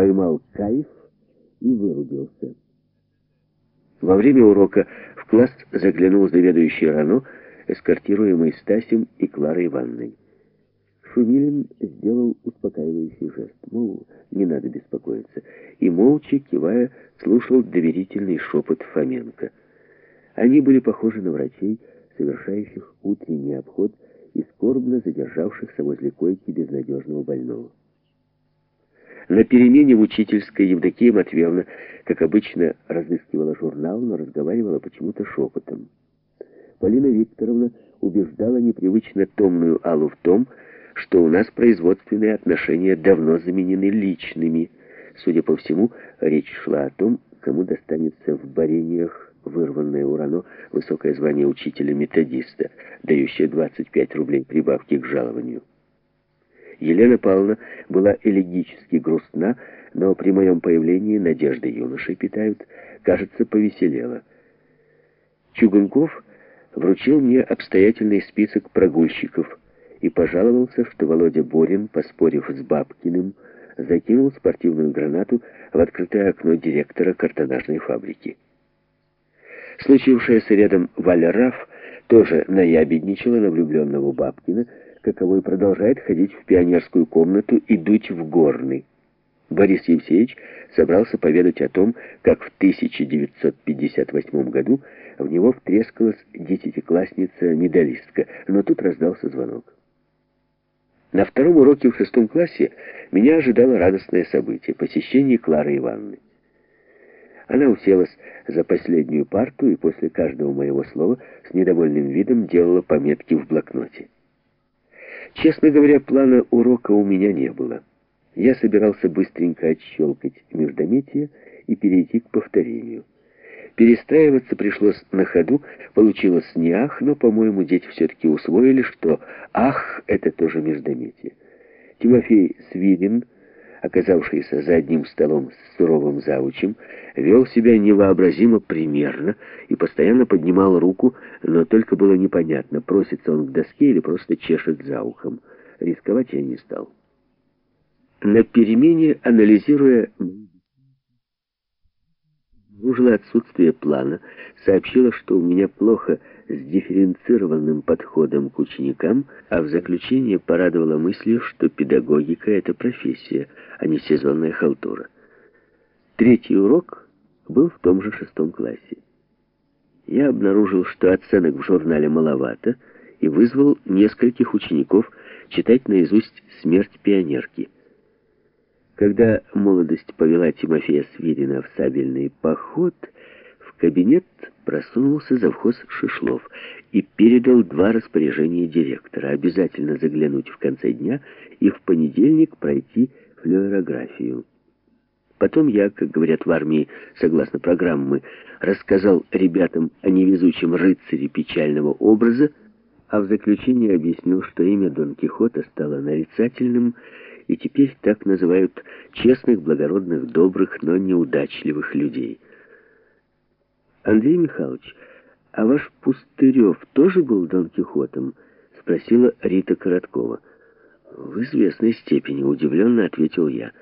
поймал кайф и вырубился. Во время урока в класс заглянул заведующий Рано, эскортируемый Стасем и Кларой Ивановной. Шумилин сделал успокаивающий жест, мол, не надо беспокоиться, и, молча, кивая, слушал доверительный шепот Фоменко. Они были похожи на врачей, совершающих утренний обход и скорбно задержавшихся возле койки безнадежного больного. На перемене в учительской Евдокия Матвеевна, как обычно, разыскивала журнал, но разговаривала почему-то шепотом. Полина Викторовна убеждала непривычно томную Аллу в том, что у нас производственные отношения давно заменены личными. Судя по всему, речь шла о том, кому достанется в борениях вырванное у Рано высокое звание учителя-методиста, дающее 25 рублей прибавки к жалованию. Елена Павловна была элегически грустна, но при моем появлении надежды юношей питают, кажется, повеселела. Чугунков вручил мне обстоятельный список прогульщиков и пожаловался, что Володя Борин, поспорив с Бабкиным, закинул спортивную гранату в открытое окно директора картонажной фабрики. Случившаяся рядом Валя Раф тоже наябедничала на влюбленного Бабкина, каковой продолжает ходить в пионерскую комнату и дуть в горный. Борис Евсеевич собрался поведать о том, как в 1958 году в него втрескалась десятиклассница-медалистка, но тут раздался звонок. На втором уроке в шестом классе меня ожидало радостное событие — посещение Клары Ивановны. Она уселась за последнюю парту и после каждого моего слова с недовольным видом делала пометки в блокноте. Честно говоря, плана урока у меня не было. Я собирался быстренько отщелкать междометие и перейти к повторению. Перестраиваться пришлось на ходу, получилось не «ах», но, по-моему, дети все-таки усвоили, что «ах» — это тоже междометие. Тимофей Свирин, оказавшийся за одним столом с суровым заучем, вел себя невообразимо примерно и постоянно поднимал руку, но только было непонятно, просится он к доске или просто чешет за ухом. Рисковать я не стал. На перемене, анализируя обнаружила отсутствие плана, сообщила, что у меня плохо с дифференцированным подходом к ученикам, а в заключение порадовала мыслью, что педагогика — это профессия, а не сезонная халтура. Третий урок был в том же шестом классе. Я обнаружил, что оценок в журнале маловато, и вызвал нескольких учеников читать наизусть «Смерть пионерки». Когда молодость повела Тимофея Свирина в сабельный поход, в кабинет просунулся завхоз Шишлов и передал два распоряжения директора. Обязательно заглянуть в конце дня и в понедельник пройти флюорографию. Потом я, как говорят в армии, согласно программы, рассказал ребятам о невезучем рыцаре печального образа, а в заключение объяснил, что имя Дон Кихота стало нарицательным и теперь так называют честных, благородных, добрых, но неудачливых людей. «Андрей Михайлович, а ваш Пустырев тоже был Дон Кихотом?» — спросила Рита Короткова. «В известной степени», — удивленно ответил я.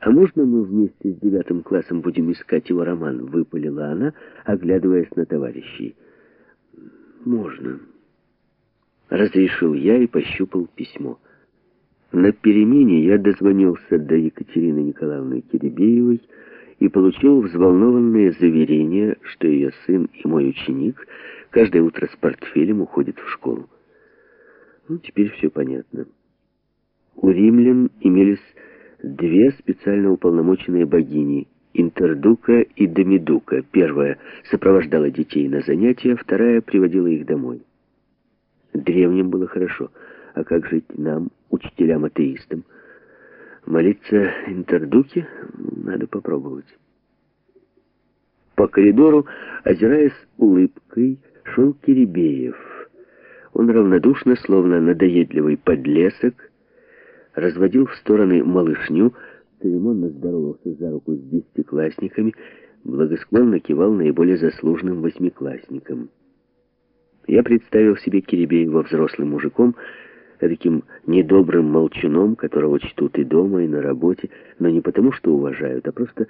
«А можно мы вместе с девятым классом будем искать его роман?» — выпалила она, оглядываясь на товарищей. «Можно». Разрешил я и пощупал письмо. На перемене я дозвонился до Екатерины Николаевны Киребеевой и получил взволнованное заверение, что ее сын и мой ученик каждое утро с портфелем уходят в школу. Ну, теперь все понятно. У римлян имелись две специально уполномоченные богини — Интердука и Домидука. Первая сопровождала детей на занятия, вторая приводила их домой. Древним было хорошо — а как жить нам, учителям-атеистам? Молиться Интердуке? Надо попробовать. По коридору, озираясь улыбкой, шел Киребеев. Он равнодушно, словно надоедливый подлесок, разводил в стороны малышню, церемонно здоровался за руку с десятиклассниками, благосклонно кивал наиболее заслуженным восьмиклассникам. Я представил себе Киребеева взрослым мужиком, таким недобрым молчуном, которого чтут и дома, и на работе, но не потому, что уважают, а просто